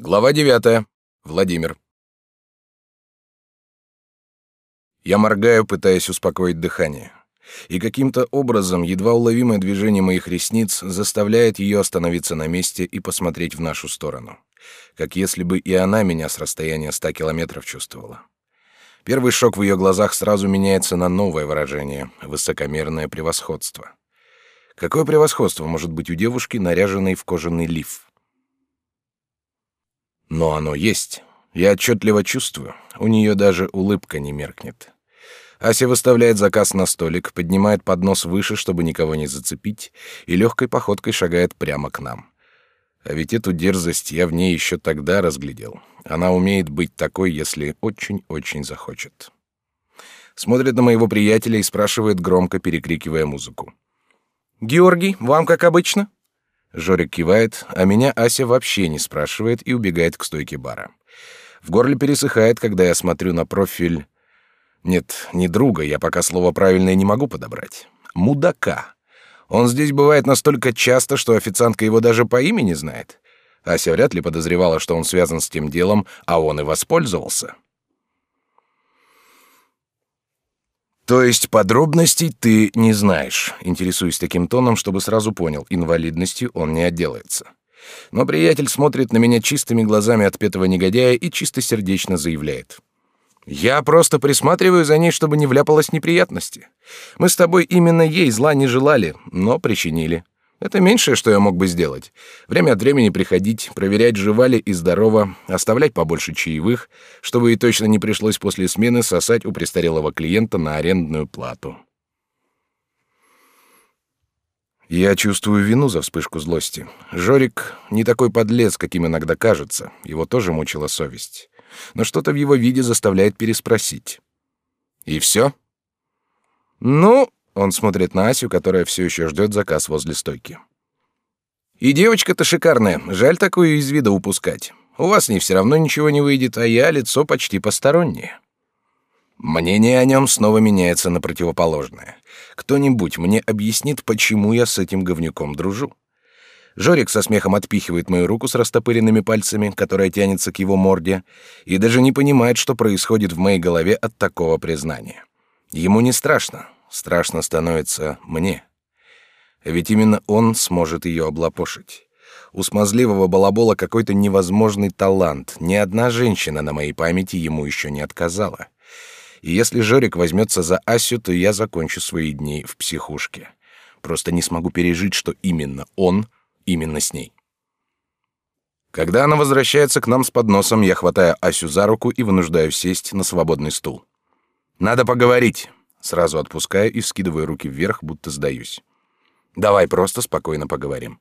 Глава 9. Владимир. Я моргаю, пытаясь успокоить дыхание. И каким-то образом едва уловимое движение моих ресниц заставляет ее остановиться на месте и посмотреть в нашу сторону. Как если бы и она меня с расстояния ста километров чувствовала. Первый шок в ее глазах сразу меняется на новое выражение — высокомерное превосходство. Какое превосходство может быть у девушки, наряженной в кожаный лиф? Но оно есть. Я отчетливо чувствую. У нее даже улыбка не меркнет. Ася выставляет заказ на столик, поднимает поднос выше, чтобы никого не зацепить, и легкой походкой шагает прямо к нам. А ведь эту дерзость я в ней еще тогда разглядел. Она умеет быть такой, если очень-очень захочет. Смотрит на моего приятеля и спрашивает громко, перекрикивая музыку. «Георгий, вам как обычно?» Жорик кивает, а меня Ася вообще не спрашивает и убегает к стойке бара. В горле пересыхает, когда я смотрю на профиль... Нет, не друга, я пока слово правильное не могу подобрать. Мудака. Он здесь бывает настолько часто, что официантка его даже по имени знает. Ася вряд ли подозревала, что он связан с тем делом, а он и воспользовался. То есть подробностей ты не знаешь. Интересуюсь таким тоном, чтобы сразу понял, инвалидностью он не отделается. Но приятель смотрит на меня чистыми глазами отпетого негодяя и чистосердечно заявляет: я просто присматриваю за ней, чтобы не вляпалась неприятности. Мы с тобой именно ей зла не желали, но причинили. Это меньшее, что я мог бы сделать. Время от времени приходить, проверять, жива ли и здорова, оставлять побольше чаевых, чтобы ей точно не пришлось после смены сосать у престарелого клиента на арендную плату. Я чувствую вину за вспышку злости. Жорик не такой подлец, каким иногда кажется. Его тоже мучила совесть. Но что-то в его виде заставляет переспросить. И все? Ну, он смотрит на Асю, которая все еще ждет заказ возле стойки. И девочка-то шикарная. Жаль такую из вида упускать. У вас с ней все равно ничего не выйдет, а я лицо почти постороннее. Мнение о нем снова меняется на противоположное. Кто-нибудь мне объяснит, почему я с этим говнюком дружу? Жорик со смехом отпихивает мою руку с растопыренными пальцами, которая тянется к его морде, и даже не понимает, что происходит в моей голове от такого признания. Ему не страшно, страшно становится мне. Ведь именно он сможет ее облапошить. У смазливого балабола какой-то невозможный талант. Ни одна женщина на моей памяти ему еще не отказала. И если Жорик возьмется за Асю, то я закончу свои дни в психушке. Просто не смогу пережить, что именно он именно с ней. Когда она возвращается к нам с подносом, я хватаю Асю за руку и вынуждаю сесть на свободный стул. Надо поговорить. Сразу отпускаю и скидываю руки вверх, будто сдаюсь. Давай просто спокойно поговорим.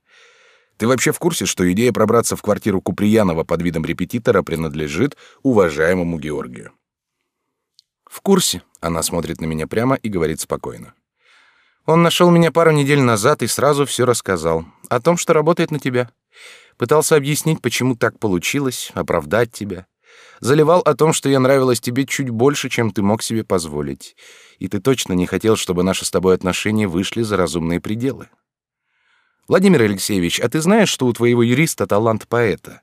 Ты вообще в курсе, что идея пробраться в квартиру Куприянова под видом репетитора принадлежит уважаемому Георгию? В курсе. Она смотрит на меня прямо и говорит спокойно. Он нашел меня пару недель назад и сразу все рассказал о том, что работает на тебя. Пытался объяснить, почему так получилось, оправдать тебя. Заливал о том, что я нравилась тебе чуть больше, чем ты мог себе позволить и ты точно не хотел, чтобы наши с тобой отношения вышли за разумные пределы. Владимир Алексеевич, а ты знаешь, что у твоего юриста талант поэта?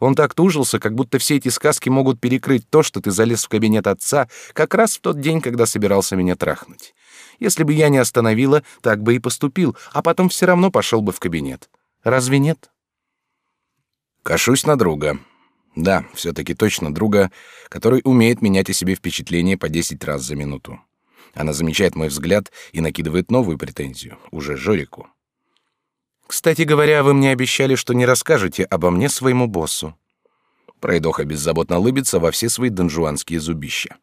Он так тужился, как будто все эти сказки могут перекрыть то, что ты залез в кабинет отца как раз в тот день, когда собирался меня трахнуть. Если бы я не остановила, так бы и поступил, а потом все равно пошел бы в кабинет. Разве нет? Кашусь на друга. Да, все-таки точно друга, который умеет менять о себе впечатление по десять раз за минуту. Она замечает мой взгляд и накидывает новую претензию, уже Жорику. «Кстати говоря, вы мне обещали, что не расскажете обо мне своему боссу». Пройдоха беззаботно улыбится во все свои донжуанские зубища.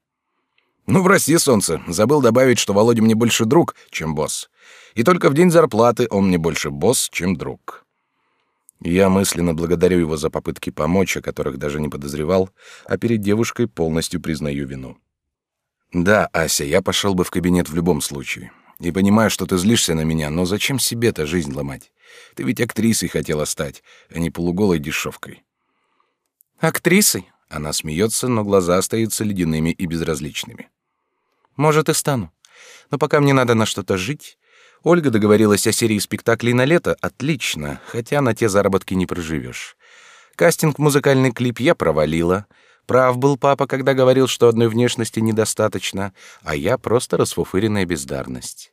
«Ну, прости, солнце, забыл добавить, что Володя мне больше друг, чем босс. И только в день зарплаты он мне больше босс, чем друг». Я мысленно благодарю его за попытки помочь, о которых даже не подозревал, а перед девушкой полностью признаю вину. Да, Ася, я пошел бы в кабинет в любом случае. И понимаю, что ты злишься на меня, но зачем себе-то жизнь ломать? Ты ведь актрисой хотела стать, а не полуголой дешевкой. Актрисой? Она смеется, но глаза остаются ледяными и безразличными. Может, и стану. Но пока мне надо на что-то жить. Ольга договорилась о серии спектаклей на лето. Отлично, хотя на те заработки не проживешь. Кастинг музыкальный клип я провалила. Прав был папа, когда говорил, что одной внешности недостаточно, а я просто расфуфыренная бездарность.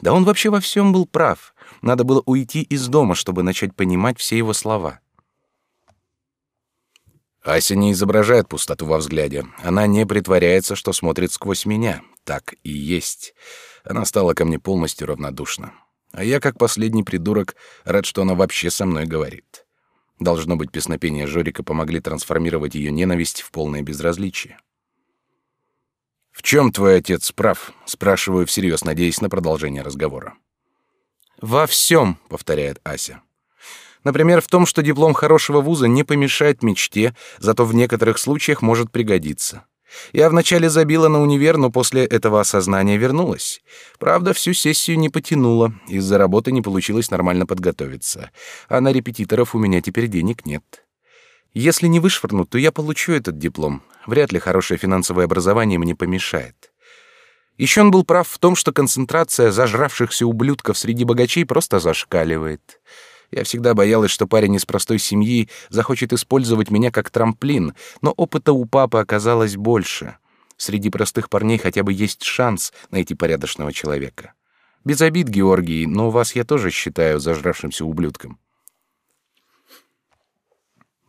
Да он вообще во всем был прав. Надо было уйти из дома, чтобы начать понимать все его слова. Ася не изображает пустоту во взгляде. Она не притворяется, что смотрит сквозь меня. Так и есть. Она стала ко мне полностью равнодушна. А я, как последний придурок, рад, что она вообще со мной говорит. Должно быть, песнопения Жорика помогли трансформировать ее ненависть в полное безразличие. «В чем твой отец прав?» — спрашиваю всерьез, надеясь на продолжение разговора. «Во всем», — повторяет Ася. Например, в том, что диплом хорошего вуза не помешает мечте, зато в некоторых случаях может пригодиться. Я вначале забила на универ, но после этого осознания вернулась. Правда, всю сессию не потянула, из-за работы не получилось нормально подготовиться. А на репетиторов у меня теперь денег нет. Если не вышвырнут, то я получу этот диплом. Вряд ли хорошее финансовое образование мне помешает. Еще он был прав в том, что концентрация зажравшихся ублюдков среди богачей просто зашкаливает. Я всегда боялась, что парень из простой семьи захочет использовать меня как трамплин, но опыта у папы оказалось больше. Среди простых парней хотя бы есть шанс найти порядочного человека. Без обид, Георгий, но вас я тоже считаю зажравшимся ублюдком.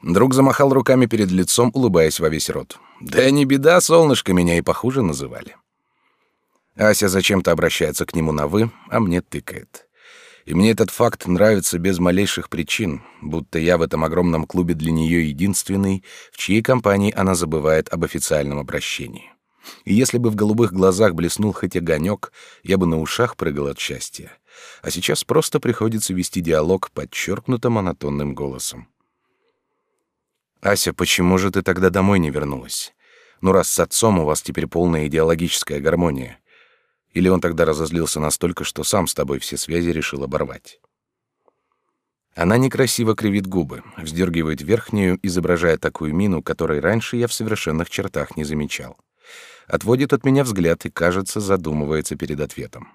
Друг замахал руками перед лицом, улыбаясь во весь рот. Да не беда, солнышко меня и похуже называли. Ася зачем-то обращается к нему на вы, а мне тыкает. И мне этот факт нравится без малейших причин, будто я в этом огромном клубе для нее единственный, в чьей компании она забывает об официальном обращении. И если бы в голубых глазах блеснул хоть огонек, я бы на ушах прыгал от счастья. А сейчас просто приходится вести диалог подчеркнуто монотонным голосом. «Ася, почему же ты тогда домой не вернулась? Ну, раз с отцом у вас теперь полная идеологическая гармония, или он тогда разозлился настолько, что сам с тобой все связи решил оборвать? Она некрасиво кривит губы, вздергивает верхнюю, изображая такую мину, которой раньше я в совершенных чертах не замечал. Отводит от меня взгляд и, кажется, задумывается перед ответом.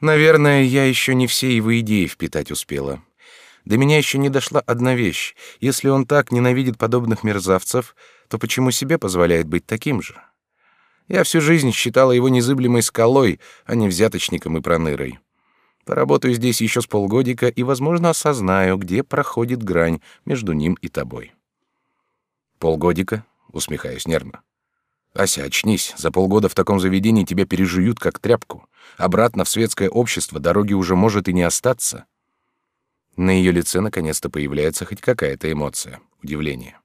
Наверное, я еще не все его идеи впитать успела. До меня еще не дошла одна вещь. Если он так ненавидит подобных мерзавцев, то почему себе позволяет быть таким же? Я всю жизнь считала его незыблемой скалой, а не взяточником и пронырой. Поработаю здесь еще с полгодика и, возможно, осознаю, где проходит грань между ним и тобой. Полгодика? Усмехаюсь нервно. Ася, очнись. За полгода в таком заведении тебя пережуют как тряпку. Обратно в светское общество дороги уже может и не остаться. На ее лице наконец-то появляется хоть какая-то эмоция, удивление.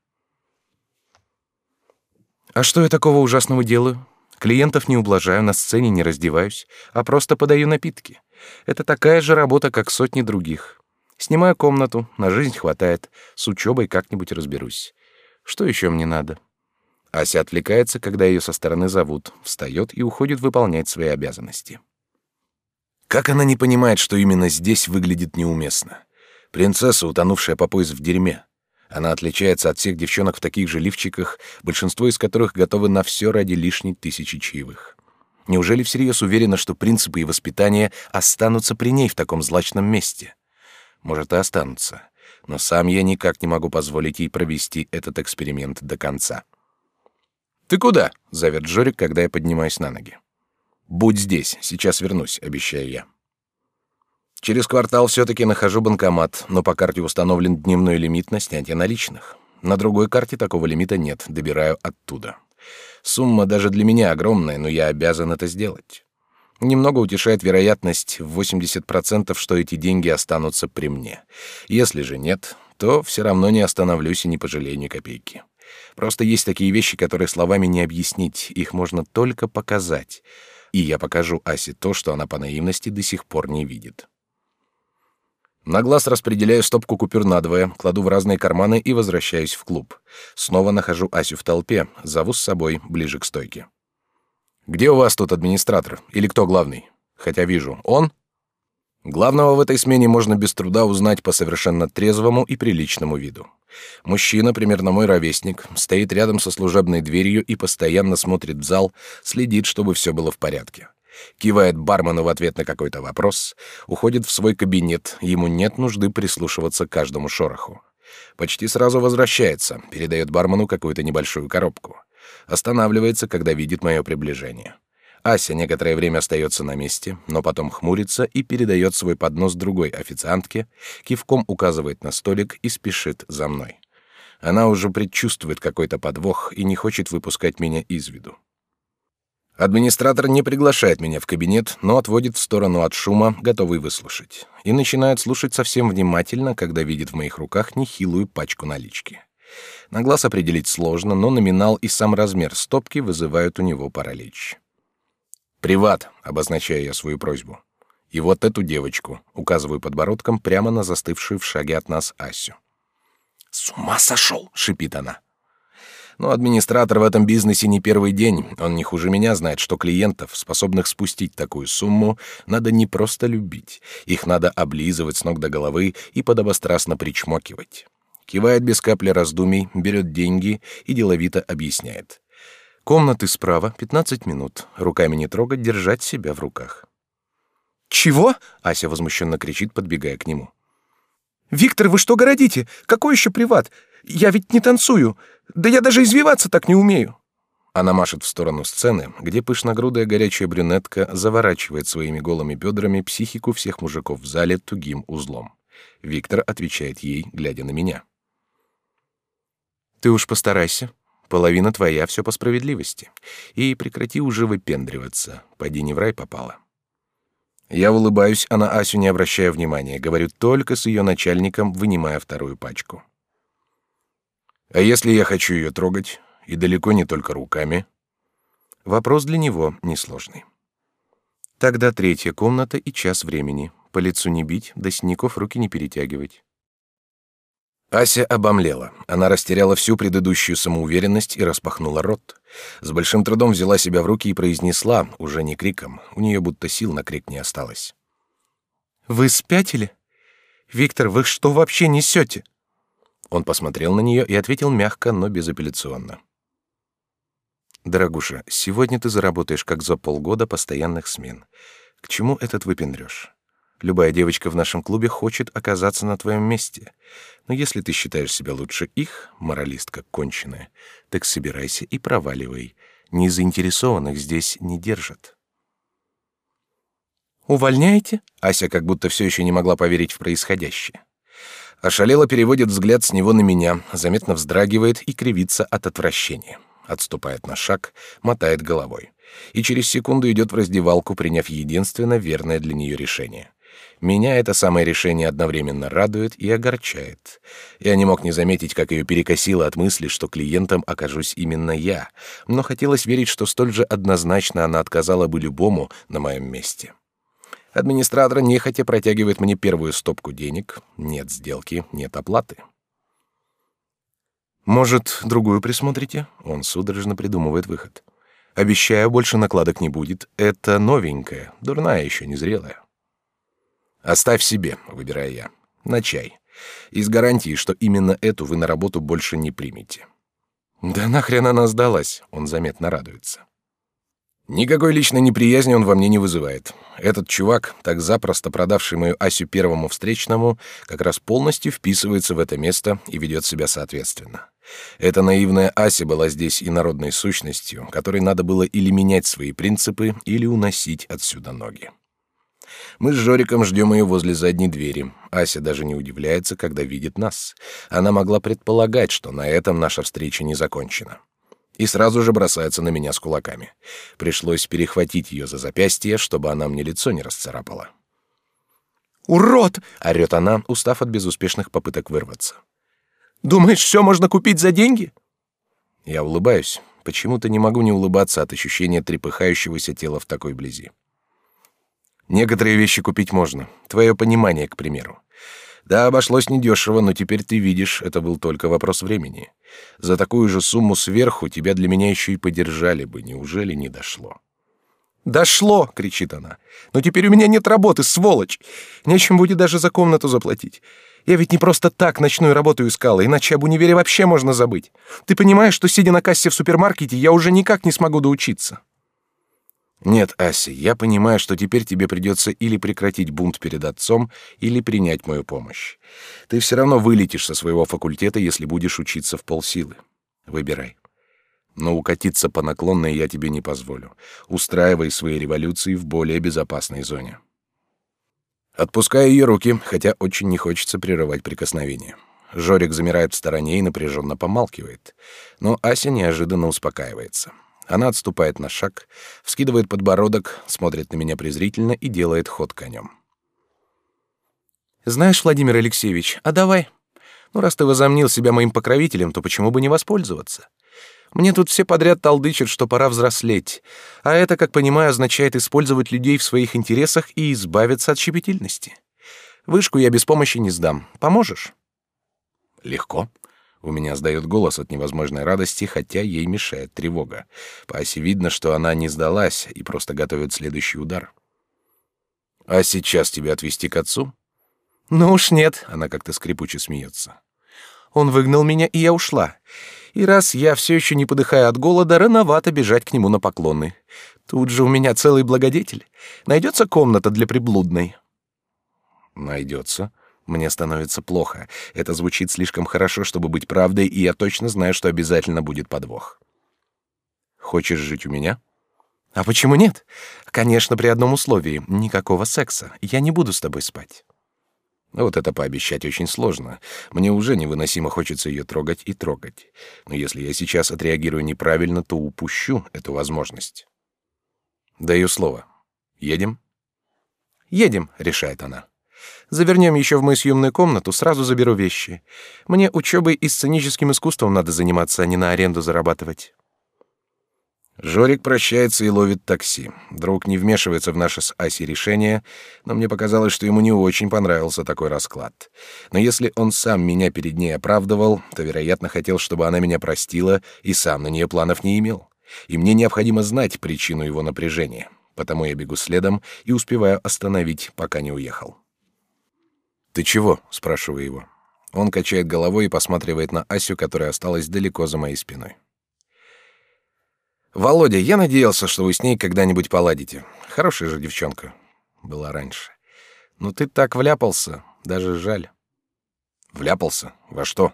А что я такого ужасного делаю? Клиентов не ублажаю, на сцене не раздеваюсь, а просто подаю напитки. Это такая же работа, как сотни других. Снимаю комнату, на жизнь хватает, с учебой как-нибудь разберусь. Что еще мне надо? Ася отвлекается, когда ее со стороны зовут, встает и уходит выполнять свои обязанности. Как она не понимает, что именно здесь выглядит неуместно? Принцесса, утонувшая по пояс в дерьме. Она отличается от всех девчонок в таких же лифчиках, большинство из которых готовы на все ради лишней тысячи чаевых. Неужели всерьез уверена, что принципы и воспитание останутся при ней в таком злачном месте? Может, и останутся. Но сам я никак не могу позволить ей провести этот эксперимент до конца. «Ты куда?» — зовет Жорик, когда я поднимаюсь на ноги. «Будь здесь, сейчас вернусь», — обещаю я. Через квартал все-таки нахожу банкомат, но по карте установлен дневной лимит на снятие наличных. На другой карте такого лимита нет, добираю оттуда. Сумма даже для меня огромная, но я обязан это сделать. Немного утешает вероятность в 80%, что эти деньги останутся при мне. Если же нет, то все равно не остановлюсь и не пожалею ни копейки. Просто есть такие вещи, которые словами не объяснить, их можно только показать. И я покажу Асе то, что она по наивности до сих пор не видит. На глаз распределяю стопку купюр надвое, кладу в разные карманы и возвращаюсь в клуб. Снова нахожу Асю в толпе, зову с собой ближе к стойке. «Где у вас тут администратор? Или кто главный? Хотя вижу, он?» Главного в этой смене можно без труда узнать по совершенно трезвому и приличному виду. Мужчина, примерно мой ровесник, стоит рядом со служебной дверью и постоянно смотрит в зал, следит, чтобы все было в порядке кивает бармену в ответ на какой-то вопрос, уходит в свой кабинет, ему нет нужды прислушиваться к каждому шороху. Почти сразу возвращается, передает бармену какую-то небольшую коробку. Останавливается, когда видит мое приближение. Ася некоторое время остается на месте, но потом хмурится и передает свой поднос другой официантке, кивком указывает на столик и спешит за мной. Она уже предчувствует какой-то подвох и не хочет выпускать меня из виду. Администратор не приглашает меня в кабинет, но отводит в сторону от шума, готовый выслушать, и начинает слушать совсем внимательно, когда видит в моих руках нехилую пачку налички. На глаз определить сложно, но номинал и сам размер стопки вызывают у него паралич. «Приват», — обозначаю я свою просьбу. «И вот эту девочку», — указываю подбородком прямо на застывшую в шаге от нас Асю. «С ума сошел!» — шипит она. Но администратор в этом бизнесе не первый день. Он не хуже меня знает, что клиентов, способных спустить такую сумму, надо не просто любить. Их надо облизывать с ног до головы и подобострастно причмокивать. Кивает без капли раздумий, берет деньги и деловито объясняет. Комнаты справа, 15 минут. Руками не трогать, держать себя в руках. Чего? Ася возмущенно кричит, подбегая к нему. Виктор, вы что городите? Какой еще приват? Я ведь не танцую. Да я даже извиваться так не умею. Она машет в сторону сцены, где пышногрудая горячая брюнетка заворачивает своими голыми бедрами психику всех мужиков в зале тугим узлом. Виктор отвечает ей, глядя на меня. Ты уж постарайся, Половина твоя, все по справедливости. И прекрати уже выпендриваться. Пойди не в рай попала. Я улыбаюсь, а на Асю не обращая внимания, говорю только с ее начальником, вынимая вторую пачку. А если я хочу ее трогать, и далеко не только руками? Вопрос для него несложный. Тогда третья комната и час времени. По лицу не бить, до синяков руки не перетягивать. Ася обомлела. Она растеряла всю предыдущую самоуверенность и распахнула рот. С большим трудом взяла себя в руки и произнесла, уже не криком, у нее будто сил на крик не осталось. «Вы спятили? Виктор, вы что вообще несете?» Он посмотрел на нее и ответил мягко, но безапелляционно. «Дорогуша, сегодня ты заработаешь как за полгода постоянных смен. К чему этот выпендрёж? Любая девочка в нашем клубе хочет оказаться на твоем месте. Но если ты считаешь себя лучше их, моралистка конченая, так собирайся и проваливай. Незаинтересованных здесь не держат. Увольняете? Ася как будто все еще не могла поверить в происходящее. Ошалело переводит взгляд с него на меня, заметно вздрагивает и кривится от отвращения. Отступает на шаг, мотает головой. И через секунду идет в раздевалку, приняв единственно верное для нее решение. Меня это самое решение одновременно радует и огорчает. Я не мог не заметить, как ее перекосило от мысли, что клиентом окажусь именно я, но хотелось верить, что столь же однозначно она отказала бы любому на моем месте. Администратор нехотя протягивает мне первую стопку денег. Нет сделки, нет оплаты. «Может, другую присмотрите?» Он судорожно придумывает выход. «Обещаю, больше накладок не будет. Это новенькая, дурная еще, незрелая». Оставь себе, выбираю я. На чай. Из гарантии, что именно эту вы на работу больше не примете. Да нахрен она сдалась? Он заметно радуется. Никакой личной неприязни он во мне не вызывает. Этот чувак, так запросто продавший мою Асю первому встречному, как раз полностью вписывается в это место и ведет себя соответственно. Эта наивная Ася была здесь инородной сущностью, которой надо было или менять свои принципы, или уносить отсюда ноги. Мы с Жориком ждем ее возле задней двери. Ася даже не удивляется, когда видит нас. Она могла предполагать, что на этом наша встреча не закончена. И сразу же бросается на меня с кулаками. Пришлось перехватить ее за запястье, чтобы она мне лицо не расцарапала. «Урод!» — орёт она, устав от безуспешных попыток вырваться. «Думаешь, все можно купить за деньги?» Я улыбаюсь. Почему-то не могу не улыбаться от ощущения трепыхающегося тела в такой близи. Некоторые вещи купить можно. Твое понимание, к примеру. Да, обошлось недешево, но теперь ты видишь, это был только вопрос времени. За такую же сумму сверху тебя для меня еще и подержали бы. Неужели не дошло? «Дошло!» — кричит она. «Но теперь у меня нет работы, сволочь! Нечем будет даже за комнату заплатить. Я ведь не просто так ночную работу искала, иначе об универе вообще можно забыть. Ты понимаешь, что, сидя на кассе в супермаркете, я уже никак не смогу доучиться?» Нет, Ася, я понимаю, что теперь тебе придется или прекратить бунт перед отцом, или принять мою помощь. Ты все равно вылетишь со своего факультета, если будешь учиться в полсилы. Выбирай. Но укатиться по наклонной я тебе не позволю. Устраивай свои революции в более безопасной зоне. Отпускаю ее руки, хотя очень не хочется прерывать прикосновение. Жорик замирает в стороне и напряженно помалкивает. Но Ася неожиданно успокаивается. Она отступает на шаг, вскидывает подбородок, смотрит на меня презрительно и делает ход конем. «Знаешь, Владимир Алексеевич, а давай. Ну, раз ты возомнил себя моим покровителем, то почему бы не воспользоваться? Мне тут все подряд толдычат, что пора взрослеть, а это, как понимаю, означает использовать людей в своих интересах и избавиться от щепетильности. Вышку я без помощи не сдам. Поможешь?» «Легко», у меня сдает голос от невозможной радости, хотя ей мешает тревога. По оси видно, что она не сдалась и просто готовит следующий удар. «А сейчас тебя отвезти к отцу?» «Ну уж нет», — она как-то скрипуче смеется. «Он выгнал меня, и я ушла. И раз я все еще не подыхаю от голода, рановато бежать к нему на поклоны. Тут же у меня целый благодетель. Найдется комната для приблудной?» «Найдется», мне становится плохо. Это звучит слишком хорошо, чтобы быть правдой, и я точно знаю, что обязательно будет подвох. Хочешь жить у меня? А почему нет? Конечно, при одном условии — никакого секса. Я не буду с тобой спать. Вот это пообещать очень сложно. Мне уже невыносимо хочется ее трогать и трогать. Но если я сейчас отреагирую неправильно, то упущу эту возможность. Даю слово. Едем? Едем, решает она. Завернем еще в мою съемную комнату, сразу заберу вещи. Мне учебой и сценическим искусством надо заниматься, а не на аренду зарабатывать. Жорик прощается и ловит такси. Друг не вмешивается в наше с Асей решение, но мне показалось, что ему не очень понравился такой расклад. Но если он сам меня перед ней оправдывал, то, вероятно, хотел, чтобы она меня простила, и сам на нее планов не имел. И мне необходимо знать причину его напряжения. Потому я бегу следом и успеваю остановить, пока не уехал. «Ты чего?» — спрашиваю его. Он качает головой и посматривает на Асю, которая осталась далеко за моей спиной. «Володя, я надеялся, что вы с ней когда-нибудь поладите. Хорошая же девчонка. Была раньше. Но ты так вляпался, даже жаль». «Вляпался? Во что?»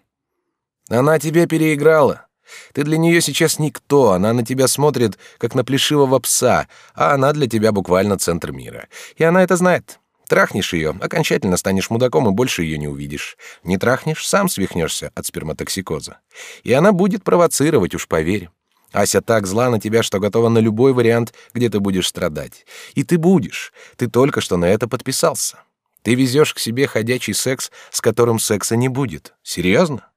«Она тебя переиграла. Ты для нее сейчас никто, она на тебя смотрит, как на плешивого пса, а она для тебя буквально центр мира. И она это знает. Трахнешь ее, окончательно станешь мудаком и больше ее не увидишь. Не трахнешь, сам свихнешься от сперматоксикоза. И она будет провоцировать, уж поверь. Ася так зла на тебя, что готова на любой вариант, где ты будешь страдать. И ты будешь. Ты только что на это подписался. Ты везешь к себе ходячий секс, с которым секса не будет. Серьезно?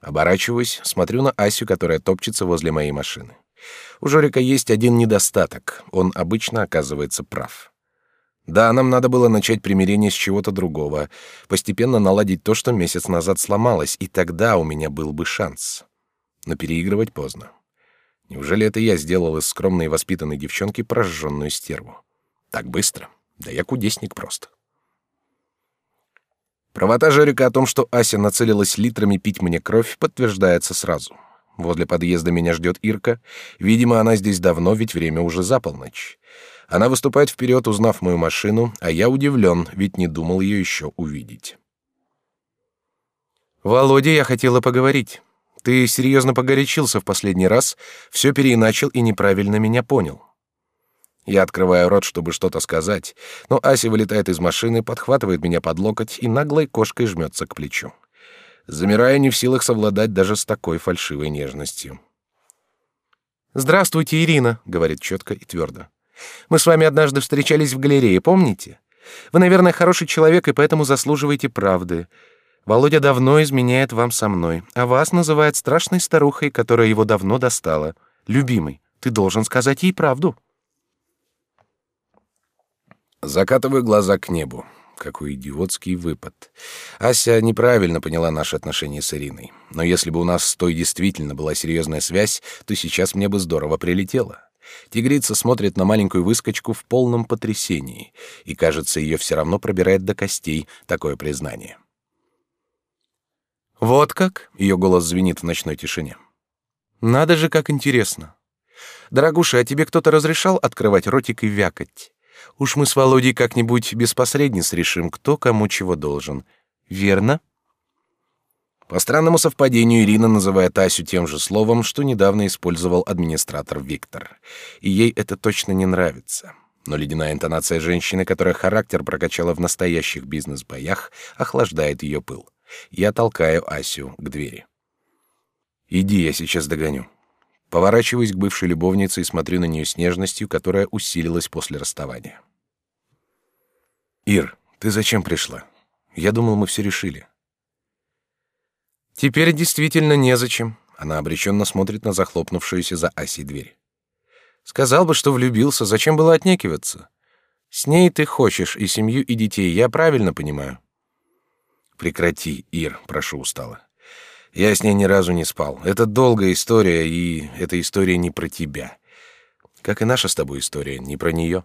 Оборачиваюсь, смотрю на Асю, которая топчется возле моей машины. У Жорика есть один недостаток. Он обычно оказывается прав. Да, нам надо было начать примирение с чего-то другого, постепенно наладить то, что месяц назад сломалось, и тогда у меня был бы шанс. Но переигрывать поздно. Неужели это я сделал из скромной и воспитанной девчонки прожженную стерву? Так быстро? Да я кудесник просто. Правота Жорика о том, что Ася нацелилась литрами пить мне кровь, подтверждается сразу. Возле подъезда меня ждет Ирка. Видимо, она здесь давно, ведь время уже за полночь. Она выступает вперед, узнав мою машину, а я удивлен, ведь не думал ее еще увидеть. «Володя, я хотела поговорить. Ты серьезно погорячился в последний раз, все переиначил и неправильно меня понял». Я открываю рот, чтобы что-то сказать, но Ася вылетает из машины, подхватывает меня под локоть и наглой кошкой жмется к плечу. Замираю не в силах совладать даже с такой фальшивой нежностью. «Здравствуйте, Ирина», — говорит четко и твердо. Мы с вами однажды встречались в галерее, помните? Вы, наверное, хороший человек и поэтому заслуживаете правды. Володя давно изменяет вам со мной, а вас называет страшной старухой, которая его давно достала. Любимый, ты должен сказать ей правду. Закатываю глаза к небу. Какой идиотский выпад. Ася неправильно поняла наши отношения с Ириной. Но если бы у нас с той действительно была серьезная связь, то сейчас мне бы здорово прилетело. Тигрица смотрит на маленькую выскочку в полном потрясении, и, кажется, ее все равно пробирает до костей такое признание. «Вот как?» — ее голос звенит в ночной тишине. «Надо же, как интересно. Дорогуша, а тебе кто-то разрешал открывать ротик и вякать? Уж мы с Володей как-нибудь без посредниц решим, кто кому чего должен. Верно? По странному совпадению Ирина называет Асю тем же словом, что недавно использовал администратор Виктор. И ей это точно не нравится. Но ледяная интонация женщины, которая характер прокачала в настоящих бизнес-боях, охлаждает ее пыл. Я толкаю Асю к двери. «Иди, я сейчас догоню». Поворачиваюсь к бывшей любовнице и смотрю на нее с нежностью, которая усилилась после расставания. «Ир, ты зачем пришла? Я думал, мы все решили». Теперь действительно незачем. Она обреченно смотрит на захлопнувшуюся за Асей дверь. Сказал бы, что влюбился, зачем было отнекиваться? С ней ты хочешь и семью, и детей, я правильно понимаю. Прекрати, Ир, прошу устало. Я с ней ни разу не спал. Это долгая история, и эта история не про тебя. Как и наша с тобой история, не про нее.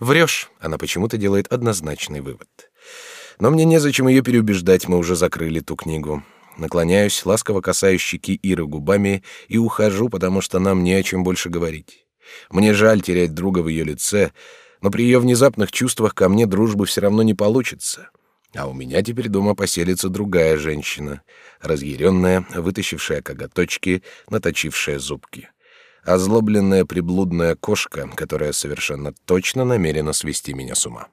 Врешь. Она почему-то делает однозначный вывод. Но мне незачем ее переубеждать, мы уже закрыли ту книгу. Наклоняюсь, ласково касаюсь щеки Иры губами и ухожу, потому что нам не о чем больше говорить. Мне жаль терять друга в ее лице, но при ее внезапных чувствах ко мне дружбы все равно не получится. А у меня теперь дома поселится другая женщина, разъяренная, вытащившая коготочки, наточившая зубки. Озлобленная приблудная кошка, которая совершенно точно намерена свести меня с ума.